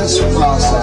this process.